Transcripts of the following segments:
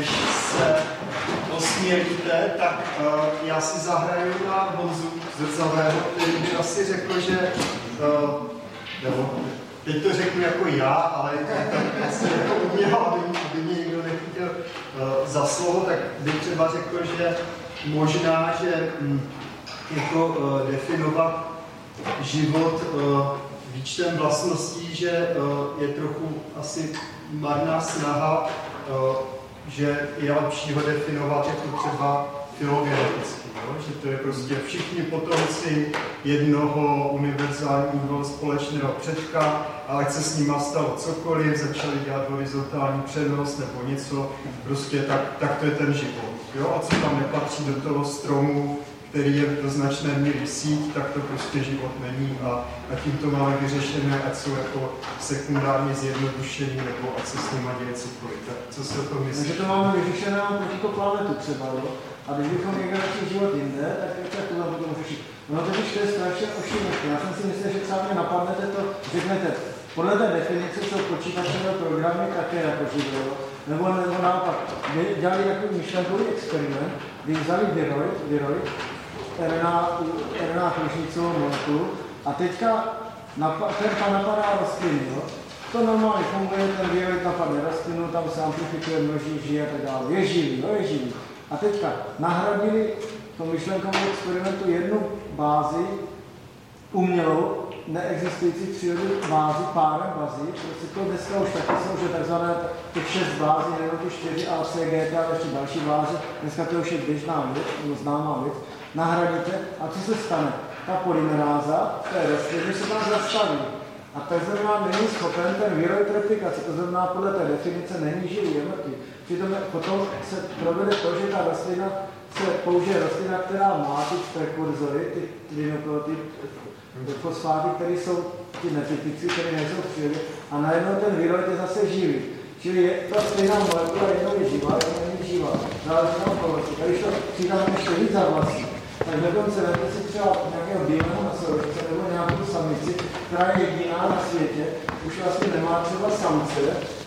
než se osmělíte, tak uh, já si zahraju na Honzu Zrzavého, který by asi řekl, že uh, nebo, teď to řeknu jako já, ale to asi jako uměl, aby, aby mě někdo nechytil uh, za slovo, tak bych třeba řekl, že možná, že hm, jako uh, definovat život uh, výčtem vlastností, že uh, je trochu asi marná snaha, uh, že je lepší ho definovat jako třeba filogeneticky, že to je prostě všichni potomci jednoho univerzálního společného předka, ale se s nima stalo cokoliv, začali dělat horizontální přenos nebo něco, prostě tak, tak to je ten život. Jo? A co tam nepatří do toho stromu, který je do značné míry síť, tak to prostě život není a, a tím to máme vyřešené, ať jsou jako sekundárně zjednodušení nebo ať se s nimi děje cokoliv. Tak co si o tom myslíš? Takže to máme vyřešené proti to planetu třeba, jo? A když bychom někdo chtěl život jinde, tak jak to tam potom řešit? No to je strašně ošimostné. Já jsem si myslel, že třeba mě napadnete to, řeknete, podle té definice jsou počítačové programy také jako život, nebo, nebo naopak, dělali takový myšlenkový experiment, kdy vzali viroid, viroid RNA, RNA kružnicovou molekulu a teďka napa, ten napadá rostliny. Jo? To normálně funguje, ten viroid napadne rostlinu, tam se amplifikuje, množí, žije a tak dále. Je živý, jo, je živý. A teďka nahradili v tom myšlenkovém experimentu jednu bázi umělou, neexistující přírody bázi, párem bazí. Prostě to dneska už taky jsou, že takzvané těch šest bází, nebo ty čtyři ACG, a ještě další báze, dneska to už je běžná věc, známá věc nahradíte a co se stane? Ta polymeráza té rostliny se tam zastaví. A tak znamená, není schopen ten výroj replikace, to znamená, podle té definice není živý, je mrtvý. Přitom potom se provede to, že ta rostlina se použije rostlina, která má ty prekurzory, ty, ty, ty, ty fosfáty, které jsou ty netypici, které nejsou v a najednou ten výroj je zase živý. Čili je ta stejná molekula, jednou je živá, jednou není živá. Záleží na okolnosti. Když to přidáme ještě víc za vlastní, tak dokonce vemte si třeba nějakého bílého nosorožce nebo nějakou samici, která je jediná na světě, už vlastně nemá třeba samce,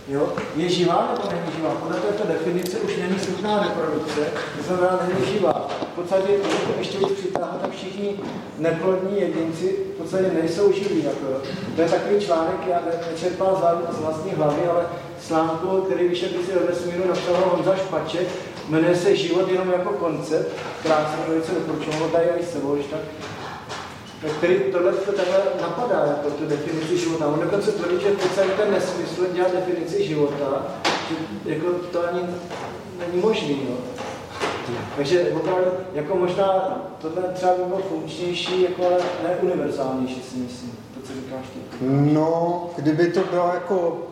jo? je živá nebo není živá? Podle této definice už není schopná reprodukce, to znamená, není živá. V podstatě, když to ještě víc přitáhne, tak všichni neplodní jedinci v podstatě nejsou živí. Jako. To je takový článek, já nečerpám z vlastní hlavy, ale slámku, který vyšel si do vesmíru napsal Honza Špaček, jmenuje se Život jenom jako koncept, krásně velice doporučuji, tady i sebou, tak který tohle to takhle napadá, jako tu definici života. On dokonce tvrdí, že v podstatě ten nesmysl dělat definici života, že jako to ani není možný. No. Takže opravdu, jako možná tohle třeba by bylo funkčnější, jako ale ne univerzálnější si myslím, to, co říkáš ty. No, kdyby to bylo jako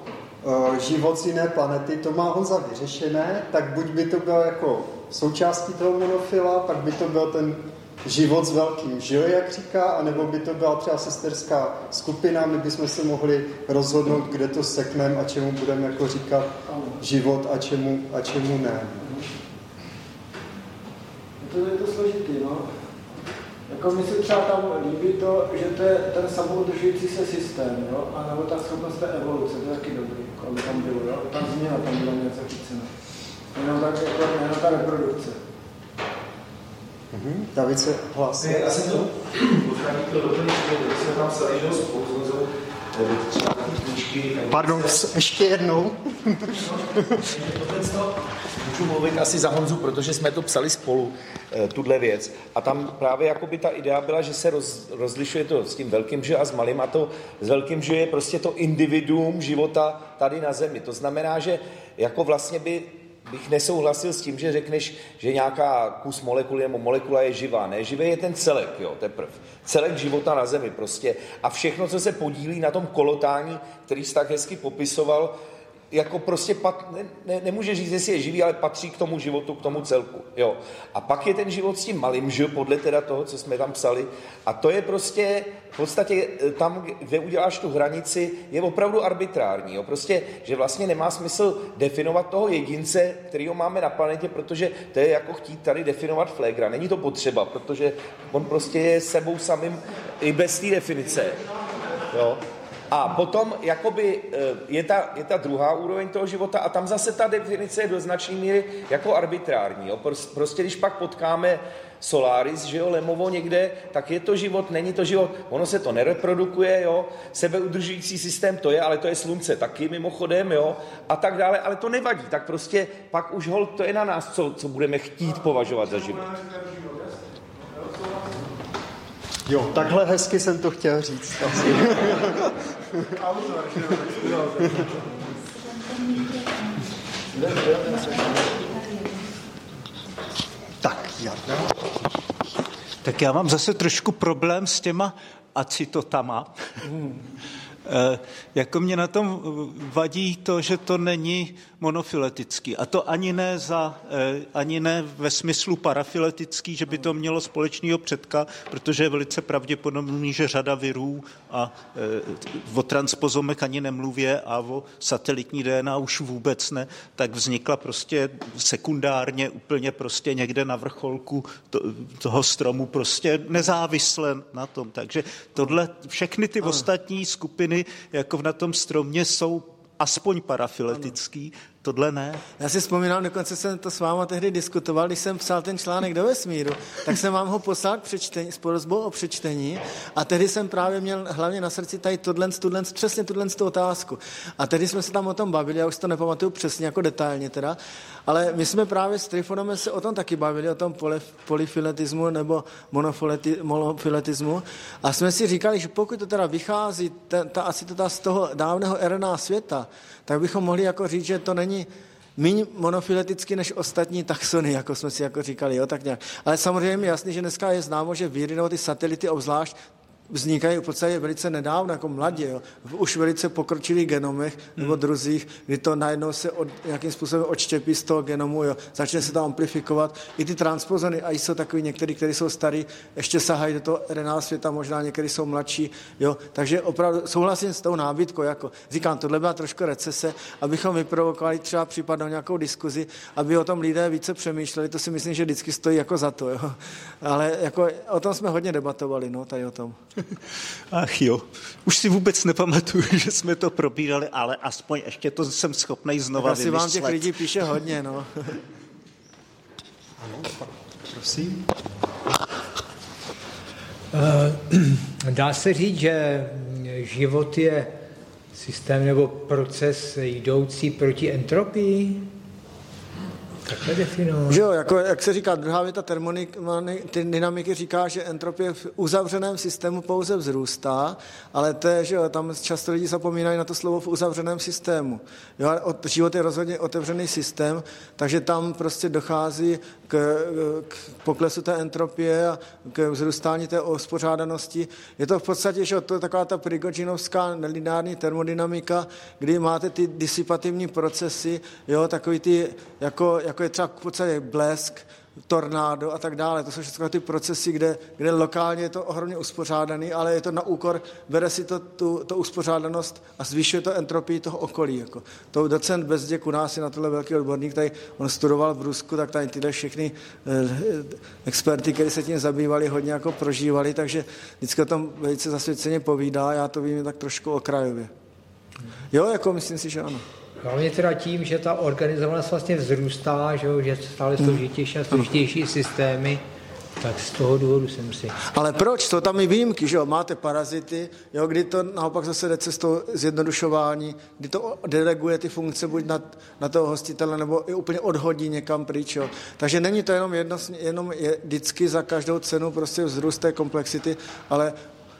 život z jiné planety, to má Honza vyřešené, tak buď by to bylo jako součástí toho monofila, pak by to byl ten život s velkým Ž, jak říká, anebo by to byla třeba sesterská skupina, my bychom se mohli rozhodnout, kde to sekneme a čemu budeme jako říkat život a čemu, a čemu ne. To je to složitý, no. Jako mi se třeba tam líbí to, že to je ten samoudržující se systém, jo? a nebo ta schopnost té evoluce, to je taky dobrý, jako aby tam bylo, jo? ta změna tam byla něco chycena. Jenom tak, jako, jenom ta reprodukce. Mm-hmm. David se hlásí. Já jsem to možná chtěl doplnit, že jsme tam psali, že spolu s třeba taky knížky. Pardon, ještě jednou. Můžu mluvit asi za Honzu, protože jsme to psali spolu, eh, tuhle věc. A tam právě jakoby ta idea byla, že se roz, rozlišuje to s tím velkým že a s malým a to s velkým že je prostě to individuum života tady na zemi. To znamená, že jako vlastně by bych nesouhlasil s tím, že řekneš, že nějaká kus molekuly nebo molekula je živá. Ne, živý je ten celek, jo, teprv. Celek života na Zemi prostě. A všechno, co se podílí na tom kolotání, který jsi tak hezky popisoval, jako prostě pat, ne, ne, nemůže říct, jestli je živý, ale patří k tomu životu, k tomu celku. Jo. A pak je ten život s tím malým, že podle teda toho, co jsme tam psali. A to je prostě v podstatě e, tam, kde uděláš tu hranici, je opravdu arbitrární. Jo. Prostě, že vlastně nemá smysl definovat toho jedince, kterýho máme na planetě, protože to je jako chtít tady definovat flégra. Není to potřeba, protože on prostě je sebou samým i bez té definice. Jo. A potom jakoby eh, je ta, je ta druhá úroveň toho života a tam zase ta definice je do značné míry jako arbitrární. Jo? Prostě když pak potkáme Solaris, že jo, Lemovo někde, tak je to život, není to život, ono se to nereprodukuje, jo, sebeudržující systém to je, ale to je slunce taky mimochodem, jo, a tak dále, ale to nevadí, tak prostě pak už hol, to je na nás, co, co budeme chtít považovat za život. Jo, takhle hezky jsem to chtěl říct. tak, já. Tak já mám zase trošku problém s těma acitotama. Hmm. E, jako mě na tom vadí to, že to není monofiletický. A to ani ne, za, eh, ani ne ve smyslu parafiletický, že by to mělo společného předka, protože je velice pravděpodobný, že řada virů a eh, o transpozomek ani nemluvě a o satelitní DNA už vůbec ne, tak vznikla prostě sekundárně úplně prostě někde na vrcholku to, toho stromu prostě nezávisle na tom. Takže tohle, všechny ty ostatní skupiny jako na tom stromě jsou aspoň parafiletický, Tohle ne. Já si vzpomínám, dokonce jsem to s váma tehdy diskutoval, když jsem psal ten článek do vesmíru, tak jsem vám ho poslal k přečtení, s porozbou o přečtení a tehdy jsem právě měl hlavně na srdci tady tohle, tohle, přesně tuhle tu otázku. A tehdy jsme se tam o tom bavili, já už to nepamatuju přesně jako detailně teda, ale my jsme právě s Trifonem se o tom taky bavili, o tom polyfiletismu nebo monofiletismu a jsme si říkali, že pokud to teda vychází, ta, ta, asi to ta z toho dávného RNA světa, tak bychom mohli jako říct, že to není méně monofileticky než ostatní taxony, jako jsme si jako říkali, jo, tak nějak. Ale samozřejmě je jasný, že dneska je známo, že víry nebo ty satelity obzvlášť vznikají v podstatě velice nedávno, jako mladě, jo, v už velice pokročilých genomech nebo hmm. druzích, kdy to najednou se od, nějakým způsobem odštěpí z toho genomu, jo, začne se to amplifikovat. I ty transpozony, a jsou takový některý, kteří jsou starý, ještě sahají do toho RNA světa, možná někteří jsou mladší, jo, takže opravdu souhlasím s tou nábytkou, jako říkám, tohle byla trošku recese, abychom vyprovokovali třeba případnou nějakou diskuzi, aby o tom lidé více přemýšleli, to si myslím, že vždycky stojí jako za to, jo. Ale jako o tom jsme hodně debatovali, no, tady o tom. Ach jo, už si vůbec nepamatuju, že jsme to probírali, ale aspoň ještě to jsem schopný znova tak asi vymyslet. vám těch lidí píše hodně, no. ano, prosím. Eh, dá se říct, že život je systém nebo proces jdoucí proti entropii? Že jo, jako, jak se říká, druhá věta dynamiky říká, že entropie v uzavřeném systému pouze vzrůstá, ale to je, že jo, tam často lidi zapomínají na to slovo v uzavřeném systému. Jo, život je rozhodně otevřený systém, takže tam prostě dochází k, k poklesu té entropie a k vzrůstání té uspořádanosti. Je to v podstatě, že to je taková ta prigoginovská nelineární termodynamika, kdy máte ty disipativní procesy, jo, takový ty, jako, jako je třeba v podstatě blesk, tornádo a tak dále. To jsou všechno ty procesy, kde, kde lokálně je to ohromně uspořádaný, ale je to na úkor, bere si to, tu, to uspořádanost a zvyšuje to entropii toho okolí. Jako. To docent Bezděk u nás je na tohle velký odborník, tady on studoval v Brusku, tak tady tyhle všechny eh, experty, kteří se tím zabývali, hodně jako prožívali, takže vždycky o tom velice zasvěceně povídá, já to vím tak trošku okrajově. Jo, jako myslím si, že ano. Hlavně teda tím, že ta organizovanost vlastně vzrůstá, že, že stále hmm. složitější a složitější systémy, tak z toho důvodu jsem si. Ale proč? To tam i výjimky, že jo? Máte parazity, jo, kdy to naopak zase jde cestou zjednodušování, kdy to deleguje ty funkce buď na, na toho hostitele, nebo i úplně odhodí někam pryč, jo? Takže není to jenom, jedno, jenom je, vždycky za každou cenu prostě vzrůst té komplexity, ale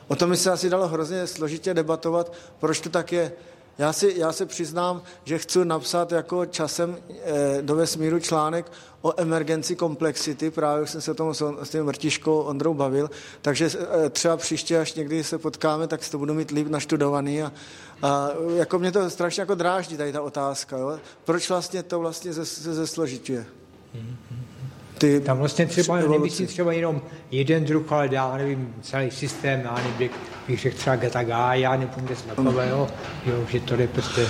o tom by se asi dalo hrozně složitě debatovat, proč to tak je. Já, si, já se přiznám, že chci napsat jako časem e, do vesmíru článek o emergenci komplexity, právě jsem se o tom s, s tím vrtiškou Ondrou bavil, takže e, třeba příště, až někdy se potkáme, tak si to budu mít líp naštudovaný a, a jako mě to strašně jako dráždí tady ta otázka, jo? proč vlastně to vlastně zesložituje. Mm-hmm ty Tam vlastně třeba nemyslím třeba jenom jeden druh, ale já nevím, celý systém, já nevím, bych řekl třeba Gatagaya nebo něco takového, jo, že to je prostě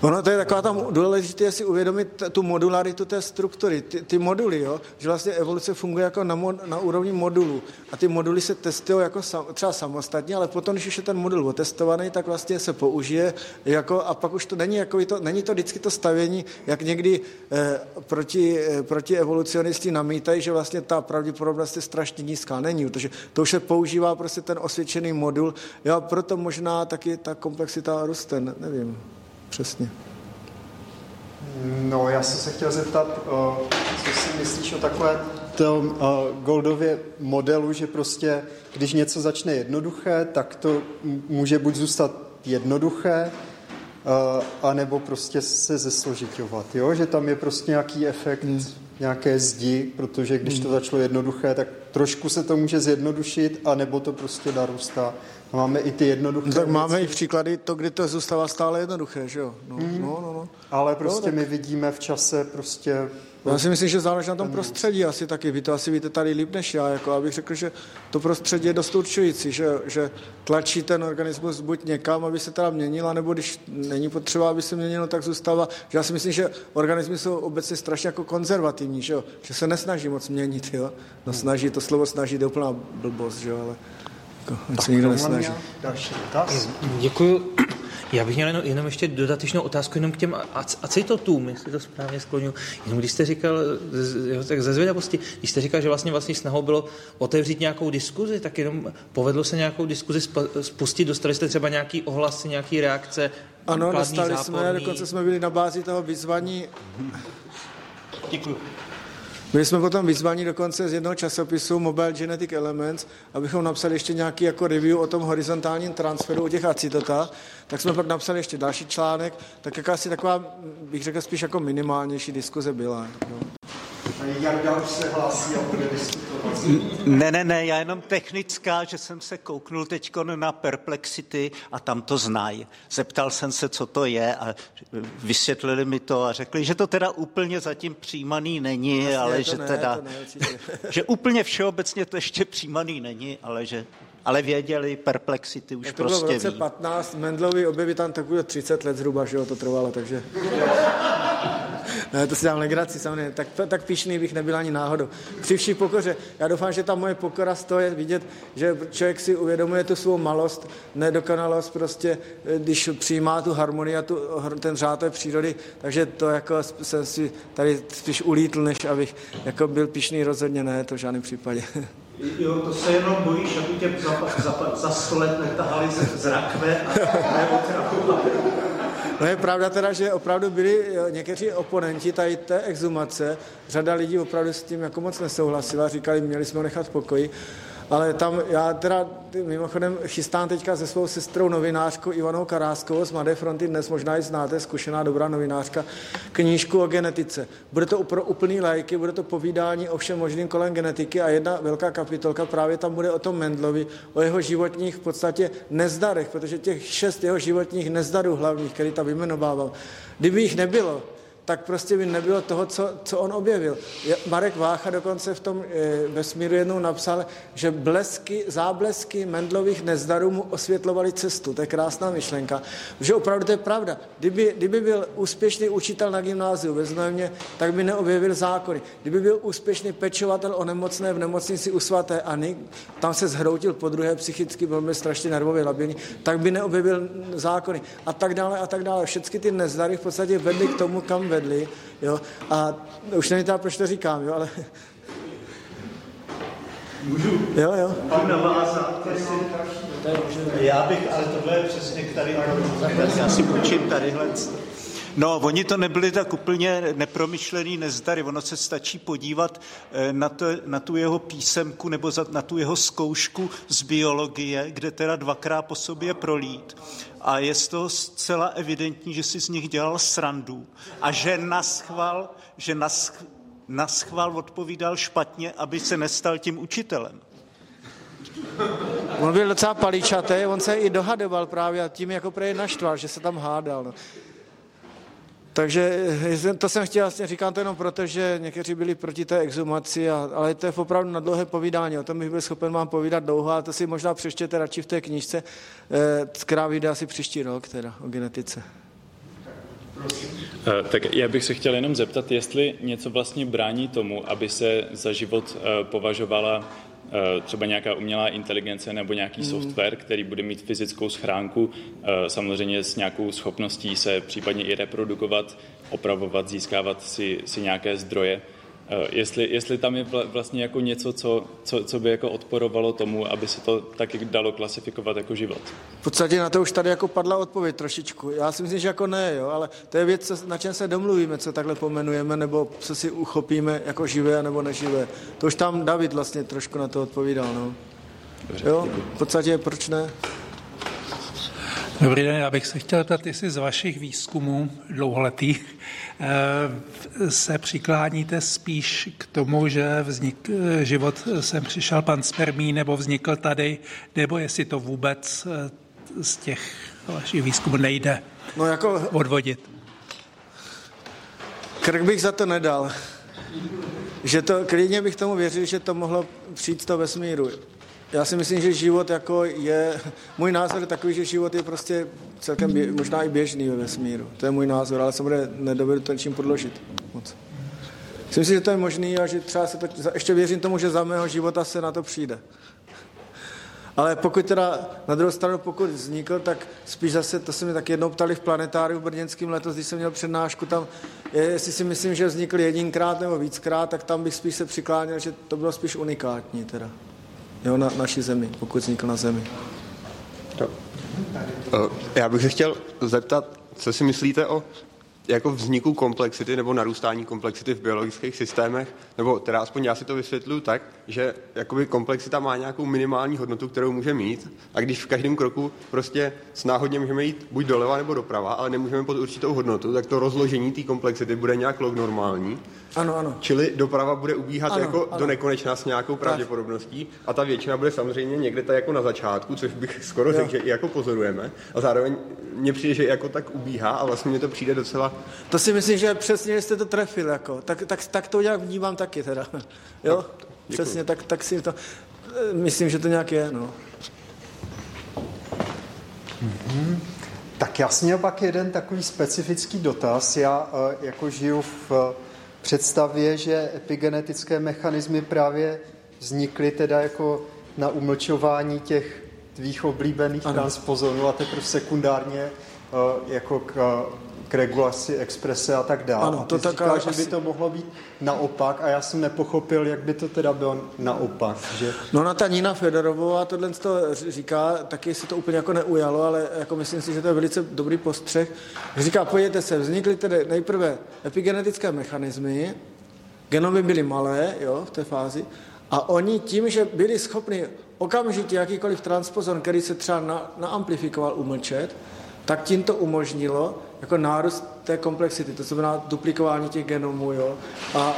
Ono to je taková tam důležité si uvědomit tu modularitu té struktury, ty, ty moduly, jo? že vlastně evoluce funguje jako na, mod, na úrovni modulu a ty moduly se testují jako sam, třeba samostatně, ale potom, když už je ten modul otestovaný, tak vlastně se použije jako, a pak už to není, jako to, není to vždycky to stavění, jak někdy eh, proti, eh, proti evolucionisti namítají, že vlastně ta pravděpodobnost je strašně nízká. Není, protože to už se používá prostě ten osvědčený modul, jo, proto možná taky ta komplexita roste, nevím přesně. No, já jsem se chtěl zeptat, eh, co si myslíš o takové tom eh, Goldově modelu, že prostě, když něco začne jednoduché, tak to může buď zůstat jednoduché, eh, anebo prostě se zesložitovat, jo? že tam je prostě nějaký efekt hmm. nějaké zdi, protože když to hmm. začalo jednoduché, tak trošku se to může zjednodušit, anebo to prostě narůstá máme i ty jednoduché no, Tak věci. máme i příklady to, kdy to zůstává stále jednoduché, že jo? No, mm. no, no, no. Ale prostě no, tak... my vidíme v čase prostě... Já si myslím, že záleží na tom prostředí asi taky. Vy to asi víte tady líp než já. Jako abych řekl, že to prostředí je dost určující, že, že tlačí ten organismus buď někam, aby se teda měnil, nebo když není potřeba, aby se měnil, tak zůstává. Že já si myslím, že organismy jsou obecně strašně jako konzervativní, že, jo? že se nesnaží moc měnit. Jo? No snaží, to slovo snaží je úplná blbost, že jo? ale tak se nikdo nesnaží. Další dotaz. Děkuji. Já bych měl jenom, jenom ještě dodatečnou otázku jenom k těm acitotům, jestli to správně skloňuji. Jenom když jste říkal, tak ze zvědavosti, když jste říkal, že vlastně vlastně snahou bylo otevřít nějakou diskuzi, tak jenom povedlo se nějakou diskuzi spustit, dostali jste třeba nějaký ohlasy, nějaký reakce, Ano, dostali záporný. jsme, dokonce jsme byli na bázi toho vyzvaní. Děkuji. Byli jsme potom vyzvaní dokonce z jednoho časopisu Mobile Genetic Elements, abychom napsali ještě nějaký jako review o tom horizontálním transferu, o těch acitotách. Tak jsme pak napsali ještě další článek, tak jakási taková, bych řekl spíš jako minimálnější diskuze byla. No. Jarda už se hlásí a bude diskutovat. Ne, ne, ne, já jenom technická, že jsem se kouknul teď na Perplexity a tam to znají. Zeptal jsem se, co to je a vysvětlili mi to a řekli, že to teda úplně zatím přijímaný není, Vlastně ale že ne, teda, ne, že úplně všeobecně to ještě přijímaný není, ale že ale věděli, perplexity už to prostě bylo v roce ví. 15, Mendlovi objevy tam takové 30 let zhruba, že jo, to trvalo, takže... ne, to si dám legraci, samozřejmě. Tak, tak pišný bych nebyl ani náhodou. Při vší pokoře. Já doufám, že ta moje pokora z toho je vidět, že člověk si uvědomuje tu svou malost, nedokonalost prostě, když přijímá tu harmonii a tu, ten řád té přírody, takže to jako jsem si tady spíš ulítl, než abych jako byl pišný rozhodně ne, to v žádném případě. Jo, to se jenom bojíš, aby tě za, za, za sto let netahali z, rakve a neotravovali. No je pravda teda, že opravdu byli někteří oponenti tady té exhumace, řada lidí opravdu s tím jako moc nesouhlasila, říkali, měli jsme ho nechat v pokoji, ale tam já teda mimochodem chystám teďka se svou sestrou novinářkou Ivanou Karáskovou z Mladé fronty, dnes možná i znáte, zkušená dobrá novinářka, knížku o genetice. Bude to pro úplný lajky, bude to povídání o všem možným kolem genetiky a jedna velká kapitolka právě tam bude o tom Mendlovi, o jeho životních v podstatě nezdarech, protože těch šest jeho životních nezdarů hlavních, který tam vyjmenovával, kdyby jich nebylo, tak prostě by nebylo toho, co, co on objevil. Marek Vácha dokonce v tom e, vesmíru jednou napsal, že blesky, záblesky Mendlových nezdarů mu osvětlovali cestu. To je krásná myšlenka. Že opravdu to je pravda. Kdyby, kdyby byl úspěšný učitel na gymnáziu ve Znojmě, tak by neobjevil zákony. Kdyby byl úspěšný pečovatel o nemocné v nemocnici u svaté Ani, tam se zhroutil po druhé psychicky, byl mi strašně nervově labilní, tak by neobjevil zákony. A tak dále, a tak dále. Všechny ty nezdary v podstatě vedly k tomu, kam vedly vedli, jo, a už nevím teda, proč to říkám, jo, ale... Můžu? Jo, jo. Pak navázat, Já bych, ale tohle je přesně k tady, já si počím tadyhle. No, oni to nebyli tak úplně nepromyšlený nezdary. Ono se stačí podívat eh, na, to, na tu jeho písemku nebo za, na tu jeho zkoušku z biologie, kde teda dvakrát po sobě prolít a je z toho zcela evidentní, že si z nich dělal srandu a že naschval, že nasch, naschval odpovídal špatně, aby se nestal tím učitelem. On byl docela paličatý, on se i dohadoval právě a tím jako prej naštval, že se tam hádal. Takže eh, to jsem chtěl vlastně, říkám to jenom proto, že někteří byli proti té exhumaci, a, ale to je opravdu na dlouhé povídání. O tom bych byl schopen vám povídat dlouho a to si možná přečtěte radši v té knížce, eh, která vyjde asi příští rok, teda o genetice. Eh, tak já bych se chtěl jenom zeptat, jestli něco vlastně brání tomu, aby se za život považovala třeba nějaká umělá inteligence nebo nějaký hmm. software, který bude mít fyzickou schránku, samozřejmě s nějakou schopností se případně i reprodukovat, opravovat, získávat si, si nějaké zdroje. Eh, jestli, jestli tam je vlastně jako něco, co, co, co by jako odporovalo tomu, aby se to taky dalo klasifikovat jako život. V podstatě na to už tady jako padla odpověď trošičku. Já si myslím, že jako ne, jo, ale to je věc, na čem se domluvíme, co takhle pomenujeme, nebo co si uchopíme jako živé nebo neživé. To už tam David vlastně trošku na to odpovídal, no. Dobře, jo, v podstatě proč ne? Dobrý den, já bych se chtěl zeptat, jestli z vašich výzkumů dlouholetých eh, se přikláníte spíš k tomu, že vznik, eh, život sem přišel pan spermí nebo vznikl tady, nebo jestli to vůbec eh, z těch vašich výzkumů nejde no jako, odvodit. Krk bych za to nedal. Že to, klidně bych tomu věřil, že to mohlo přijít z toho vesmíru. Já si myslím, že život jako je, můj názor je takový, že život je prostě celkem bě, možná i běžný ve vesmíru. To je můj názor, ale samozřejmě nedovedu to ničím podložit. Moc. Myslím si, že to je možný a že třeba se to, ještě věřím tomu, že za mého života se na to přijde. Ale pokud teda na druhou stranu, pokud vznikl, tak spíš zase, to se mi tak jednou ptali v planetáriu v Brněnském letos, když jsem měl přednášku tam, jestli si myslím, že vznikl jedinkrát nebo víckrát, tak tam bych spíš se přikláněl, že to bylo spíš unikátní teda jo, na naší zemi, pokud vznikl na zemi. Já bych se chtěl zeptat, co si myslíte o jako vzniku komplexity nebo narůstání komplexity v biologických systémech, nebo teda aspoň já si to vysvětluju tak, že jakoby komplexita má nějakou minimální hodnotu, kterou může mít a když v každém kroku prostě s náhodně můžeme jít buď doleva nebo doprava, ale nemůžeme pod určitou hodnotu, tak to rozložení té komplexity bude nějak log normální. Ano, ano. Čili doprava bude ubíhat ano, jako ano. do nekonečna s nějakou pravděpodobností a ta většina bude samozřejmě někde tak jako na začátku, což bych skoro řekl, že i jako pozorujeme. A zároveň mně přijde, že jako tak ubíhá a vlastně mi to přijde docela... To si myslím, že přesně jste to trefil, jako. Tak, tak, tak to nějak vnímám taky teda. Jo? Tak, přesně, tak, tak si to... Myslím, že to nějak je, no. Mm-hmm. Tak já jsem měl pak jeden takový specifický dotaz. Já eh, jako žiju v představě, že epigenetické mechanismy právě vznikly teda jako na umlčování těch tvých oblíbených ano. transpozonů a teprve sekundárně jako k, k regulaci exprese a tak dále. Ano, to tak říkal, že by to mohlo být naopak a já jsem nepochopil, jak by to teda bylo naopak. Že... No na ta Nina Fedorová tohle to říká, taky se to úplně jako neujalo, ale jako myslím si, že to je velice dobrý postřeh. Říká, pojďte se, vznikly tedy nejprve epigenetické mechanismy, genomy byly malé jo, v té fázi, a oni tím, že byli schopni okamžitě jakýkoliv transpozon, který se třeba na, naamplifikoval, umlčet, tak tím to umožnilo jako nárůst té komplexity, to znamená duplikování těch genomů, jo, a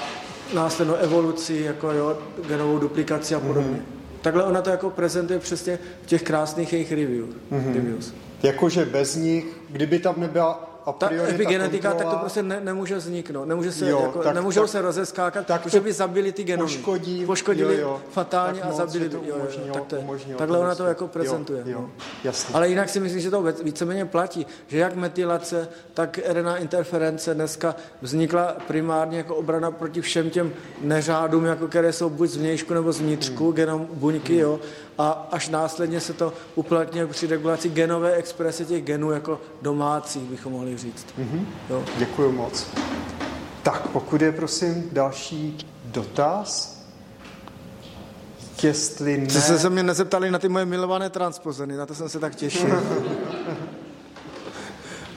následnou evoluci, jako jo, genovou duplikaci a podobně. Mm-hmm. Takhle ona to jako prezentuje přesně v těch krásných jejich review, mm-hmm. reviews. Jakože bez nich, kdyby tam nebyla a ta epigenetika, kontrola... tak to prostě ne, nemůže vzniknout. Nemůže se, jo, jako, tak, nemůžou tak, se rozeskákat, tak protože by zabili ty genomy. Poškodí, poškodili jo, jo, fatálně a zabili. To jo, jo, tak to je, takhle ona to jako prezentuje. Jo, jo, no. jasný. Ale jinak si myslím, že to víceméně platí, že jak metylace, tak RNA interference dneska vznikla primárně jako obrana proti všem těm neřádům, jako které jsou buď z vnějšku nebo z vnitřku, hmm. genom buňky, hmm. jo, a až následně se to uplatňuje při regulaci genové exprese těch genů jako domácích, bychom mohli říct. Mm-hmm. Jo. Děkuji moc. Tak, pokud je prosím další dotaz, jestli ne... Jste se mě nezeptali na ty moje milované transpozeny, na to jsem se tak těšil.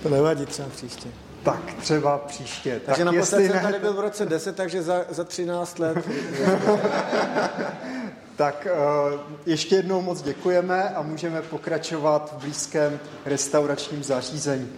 to nevadí třeba příště. Tak třeba příště. Takže tak naposled jsem tady byl v roce 10, takže za, za 13 let. Tak eh, ještě jednou moc děkujeme a můžeme pokračovat v blízkém restauračním zařízení.